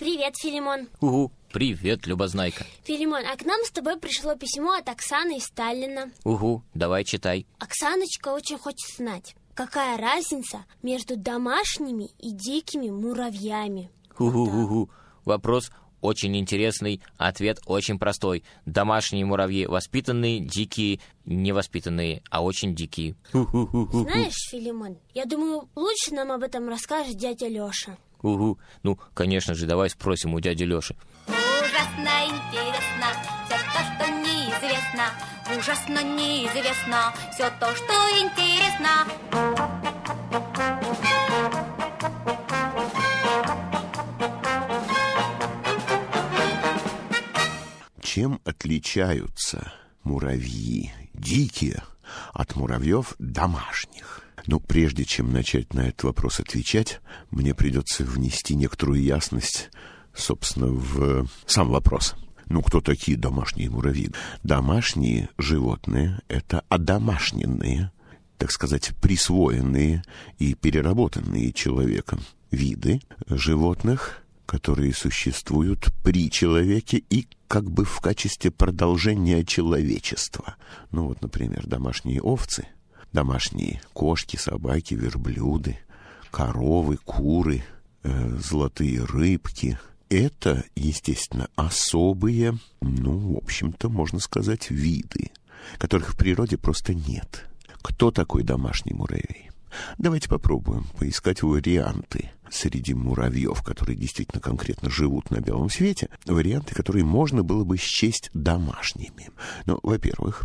Привет, Филимон. Угу, привет, Любознайка. Филимон, а к нам с тобой пришло письмо от Оксаны из Сталина. Угу, давай читай. Оксаночка очень хочет знать, какая разница между домашними и дикими муравьями. Угу-угу. Вопрос очень интересный, ответ очень простой. Домашние муравьи воспитанные, дикие невоспитанные, а очень дикие. Знаешь, Филимон, я думаю, лучше нам об этом расскажет дядя Лёша. Угу. Ну, конечно же, давай спросим у дяди Лёши. Ужасно интересно все то, что неизвестно. Ужасно неизвестно все то, что интересно. Чем отличаются муравьи дикие от муравьев домашних? Ну, прежде чем начать на этот вопрос отвечать, мне придется внести некоторую ясность, собственно, в сам вопрос. Ну, кто такие домашние муравьи? Домашние животные — это одомашненные, так сказать, присвоенные и переработанные человеком виды животных, которые существуют при человеке и как бы в качестве продолжения человечества. Ну вот, например, домашние овцы, домашние кошки, собаки, верблюды, коровы, куры, э, золотые рыбки. Это, естественно, особые, ну, в общем-то, можно сказать, виды, которых в природе просто нет. Кто такой домашний муравей? Давайте попробуем поискать варианты среди муравьев, которые действительно конкретно живут на белом свете, варианты, которые можно было бы счесть домашними. Ну, во-первых,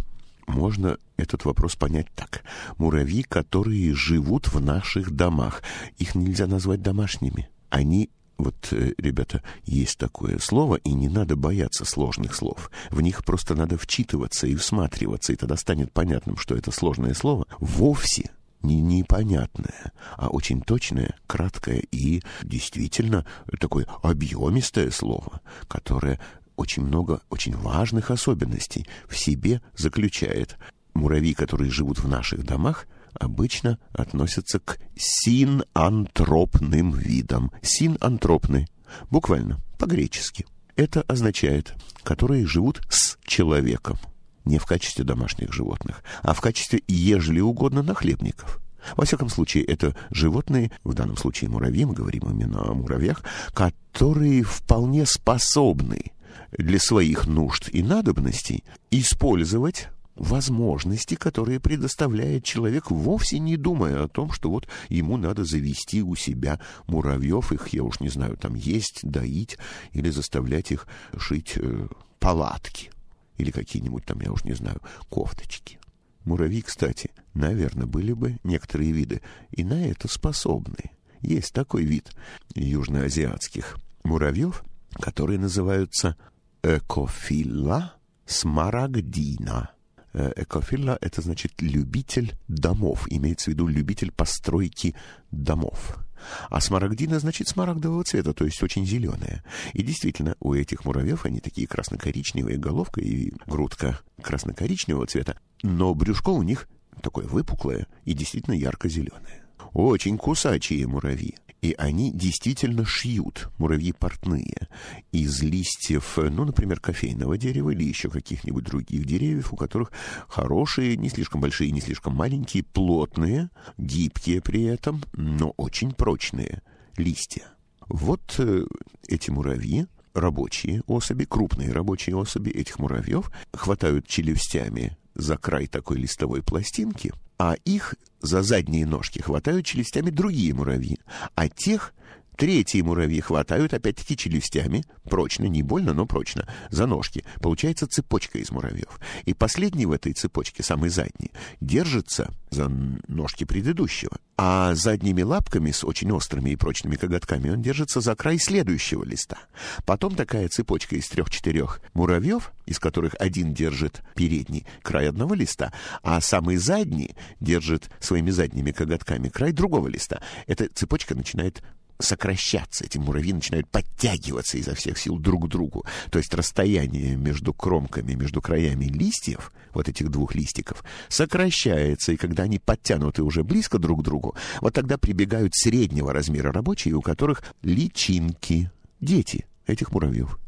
можно этот вопрос понять так. Муравьи, которые живут в наших домах, их нельзя назвать домашними. Они вот, э, ребята, есть такое слово, и не надо бояться сложных слов. В них просто надо вчитываться и всматриваться, и тогда станет понятным, что это сложное слово вовсе не непонятное, а очень точное, краткое и действительно такое объемистое слово, которое очень много очень важных особенностей в себе заключает. Муравьи, которые живут в наших домах, обычно относятся к синантропным видам. Синантропны, буквально, по-гречески. Это означает, которые живут с человеком не в качестве домашних животных, а в качестве, ежели угодно, нахлебников. Во всяком случае, это животные, в данном случае муравьи, мы говорим именно о муравьях, которые вполне способны для своих нужд и надобностей использовать возможности, которые предоставляет человек, вовсе не думая о том, что вот ему надо завести у себя муравьев, их, я уж не знаю, там есть, доить или заставлять их шить э, палатки или какие-нибудь там, я уж не знаю, кофточки. Муравьи, кстати, наверное, были бы некоторые виды и на это способны. Есть такой вид южноазиатских муравьев, которые называются экофилла смарагдина. Э, экофилла — это значит любитель домов, имеется в виду любитель постройки домов. А смарагдина значит смарагдового цвета, то есть очень зеленая. И действительно, у этих муравьев они такие красно-коричневые, головка и грудка красно-коричневого цвета, но брюшко у них такое выпуклое и действительно ярко-зеленое. Очень кусачие муравьи. И они действительно шьют, муравьи портные, из листьев, ну, например, кофейного дерева или еще каких-нибудь других деревьев, у которых хорошие, не слишком большие, не слишком маленькие, плотные, гибкие при этом, но очень прочные листья. Вот э, эти муравьи, рабочие особи, крупные рабочие особи этих муравьев, хватают челюстями за край такой листовой пластинки, а их за задние ножки хватают челюстями другие муравьи, а тех Третьи муравьи хватают, опять-таки, челюстями, прочно, не больно, но прочно, за ножки. Получается цепочка из муравьев. И последний в этой цепочке, самый задний, держится за ножки предыдущего. А задними лапками с очень острыми и прочными коготками он держится за край следующего листа. Потом такая цепочка из трех-четырех муравьев, из которых один держит передний край одного листа, а самый задний держит своими задними коготками край другого листа. Эта цепочка начинает сокращаться, эти муравьи начинают подтягиваться изо всех сил друг к другу. То есть расстояние между кромками, между краями листьев, вот этих двух листиков, сокращается, и когда они подтянуты уже близко друг к другу, вот тогда прибегают среднего размера рабочие, у которых личинки, дети этих муравьев.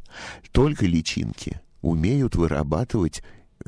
Только личинки умеют вырабатывать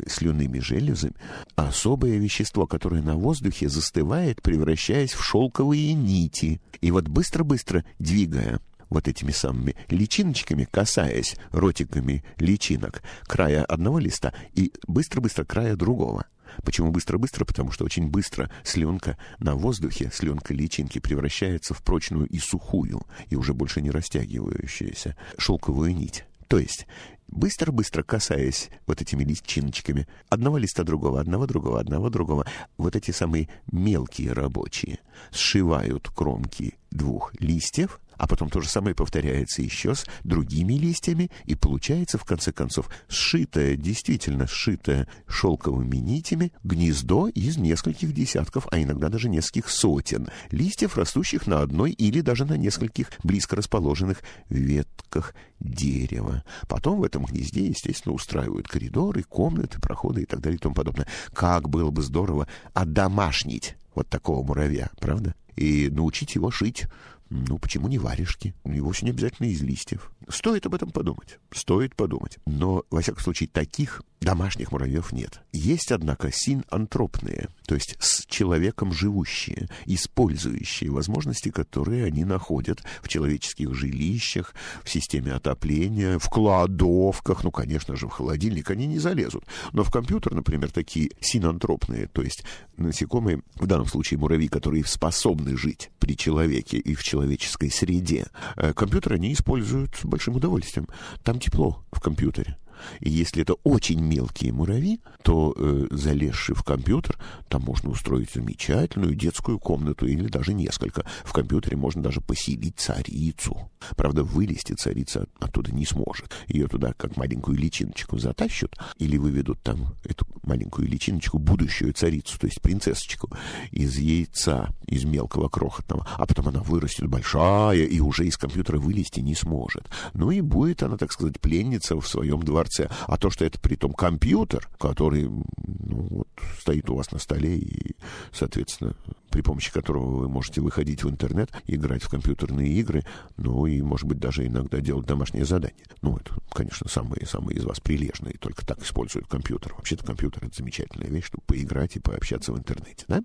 слюнными железами особое вещество, которое на воздухе застывает, превращаясь в шелковые нити. И вот быстро-быстро двигая вот этими самыми личиночками, касаясь ротиками личинок края одного листа и быстро-быстро края другого. Почему быстро-быстро? Потому что очень быстро слюнка на воздухе, слюнка личинки превращается в прочную и сухую, и уже больше не растягивающуюся шелковую нить. То есть быстро-быстро касаясь вот этими личиночками одного листа другого, одного другого, одного другого, вот эти самые мелкие рабочие сшивают кромки двух листьев, а потом то же самое повторяется еще с другими листьями, и получается, в конце концов, сшитое, действительно сшитое шелковыми нитями гнездо из нескольких десятков, а иногда даже нескольких сотен листьев, растущих на одной или даже на нескольких близко расположенных ветках дерева. Потом в этом гнезде, естественно, устраивают коридоры, комнаты, проходы и так далее и тому подобное. Как было бы здорово одомашнить вот такого муравья, правда? И научить его шить ну, почему не варежки? Вовсе не обязательно из листьев. Стоит об этом подумать. Стоит подумать. Но, во всяком случае, таких домашних муравьев нет. Есть, однако, синантропные, то есть с человеком живущие, использующие возможности, которые они находят в человеческих жилищах, в системе отопления, в кладовках. Ну, конечно же, в холодильник они не залезут. Но в компьютер, например, такие синантропные, то есть насекомые, в данном случае муравьи, которые способны жить при человеке и в человеческой среде, э, компьютер они используют с большим удовольствием. Там тепло в компьютере. И если это очень мелкие муравьи, то, э, залезши в компьютер, там можно устроить замечательную детскую комнату или даже несколько. В компьютере можно даже поселить царицу. Правда, вылезти царица оттуда не сможет. Ее туда как маленькую личиночку затащат или выведут там эту маленькую личиночку, будущую царицу, то есть принцессочку, из яйца, из мелкого крохотного. А потом она вырастет большая и уже из компьютера вылезти не сможет. Ну и будет она, так сказать, пленница в своем дворце дворце, а то, что это при том компьютер, который ну, вот, стоит у вас на столе и, соответственно, при помощи которого вы можете выходить в интернет, играть в компьютерные игры, ну и, может быть, даже иногда делать домашнее задание. Ну, это, конечно, самые, самые из вас прилежные только так используют компьютер. Вообще-то компьютер — это замечательная вещь, чтобы поиграть и пообщаться в интернете, да?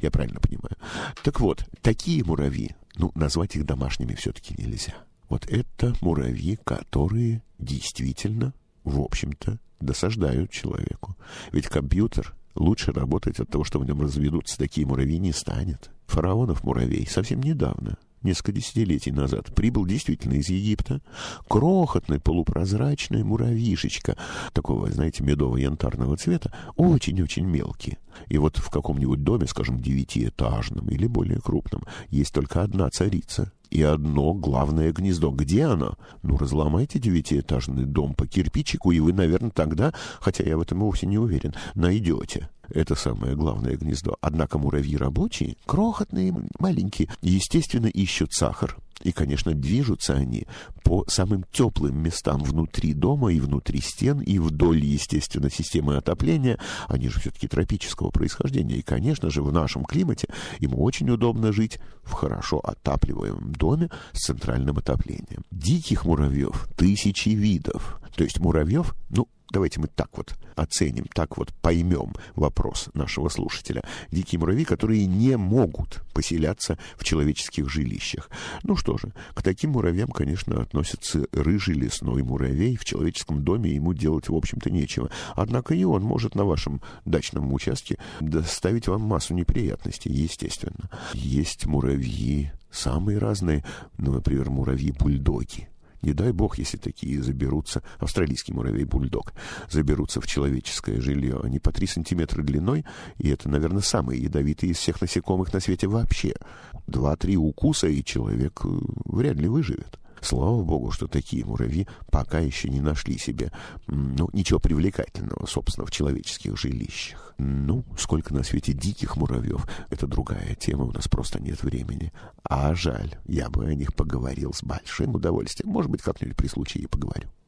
Я правильно понимаю. Так вот, такие муравьи, ну, назвать их домашними все-таки нельзя. Вот это муравьи, которые действительно в общем-то, досаждают человеку. Ведь компьютер лучше работать от того, что в нем разведутся такие муравьи, не станет. Фараонов муравей совсем недавно, несколько десятилетий назад, прибыл действительно из Египта крохотный полупрозрачный муравьишечка, такого, знаете, медово-янтарного цвета, очень-очень мелкий. И вот в каком-нибудь доме, скажем, девятиэтажном или более крупном, есть только одна царица — и одно главное гнездо. Где оно? Ну, разломайте девятиэтажный дом по кирпичику, и вы, наверное, тогда, хотя я в этом вовсе не уверен, найдете это самое главное гнездо. Однако муравьи рабочие, крохотные, маленькие, естественно, ищут сахар. И, конечно, движутся они по самым теплым местам внутри дома и внутри стен, и вдоль, естественно, системы отопления. Они же все-таки тропического происхождения. И, конечно же, в нашем климате им очень удобно жить в хорошо отапливаемом доме с центральным отоплением. Диких муравьев тысячи видов. То есть муравьев, ну, давайте мы так вот оценим, так вот поймем вопрос нашего слушателя. Дикие муравьи, которые не могут поселяться в человеческих жилищах. Ну что же, к таким муравьям, конечно, относится рыжий лесной муравей. В человеческом доме ему делать, в общем-то, нечего. Однако и он может на вашем дачном участке доставить вам массу неприятностей, естественно. Есть муравьи самые разные, ну, например, муравьи-бульдоги. Не дай бог, если такие заберутся, австралийский муравей-бульдог, заберутся в человеческое жилье. Они по 3 сантиметра длиной, и это, наверное, самые ядовитые из всех насекомых на свете вообще. Два-три укуса, и человек э, вряд ли выживет. Слава богу, что такие муравьи пока еще не нашли себе ну, ничего привлекательного, собственно, в человеческих жилищах. Ну, сколько на свете диких муравьев, это другая тема, у нас просто нет времени. А жаль, я бы о них поговорил с большим удовольствием. Может быть, как-нибудь при случае и поговорю.